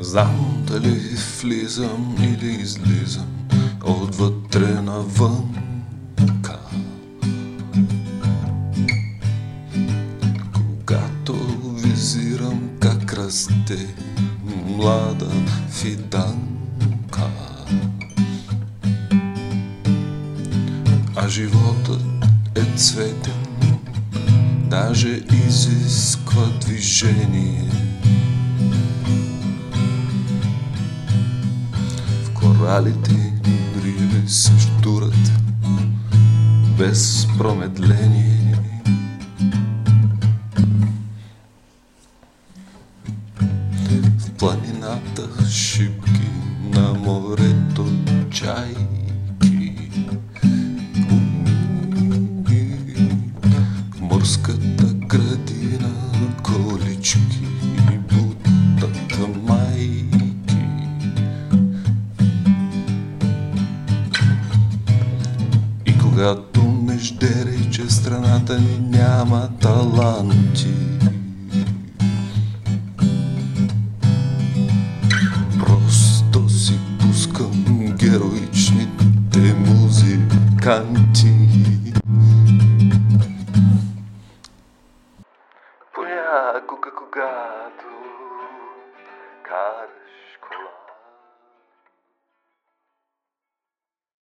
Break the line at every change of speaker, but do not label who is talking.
знам дали влизам или излизам отвътре навънка. Когато визирам как расте млада фиданка. А животът е цветен, даже изисква движение. В коралите риби се штурат без промедление. В планината шипки на морето чайки. Когато ме ждери, че страната ни няма таланти. Просто си пускам героичните музиканти. Понякога, когато